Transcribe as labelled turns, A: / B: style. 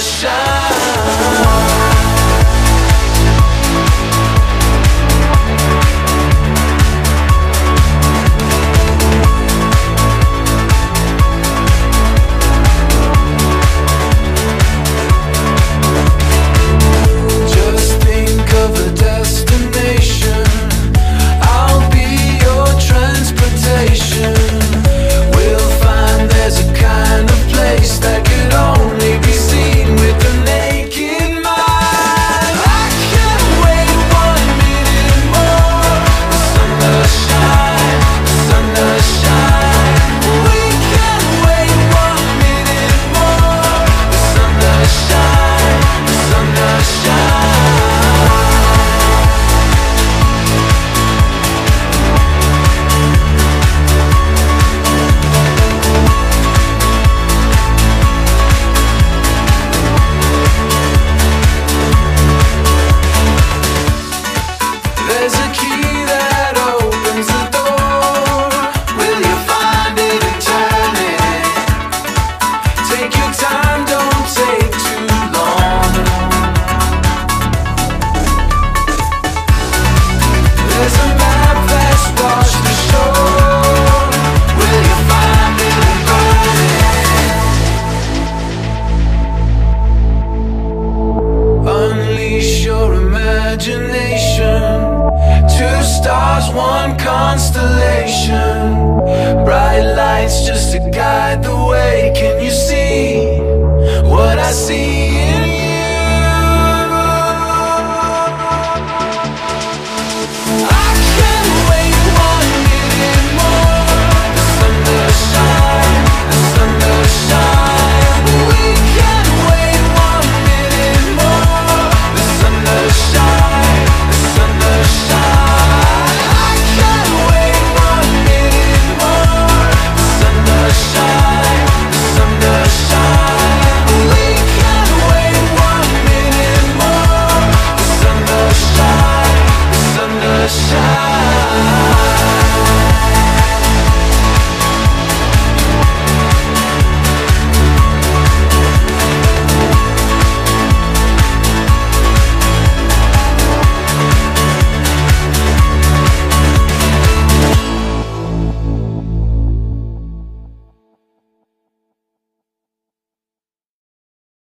A: shine. stars, one constellation. Bright lights just to guide the way. Can you see what I see?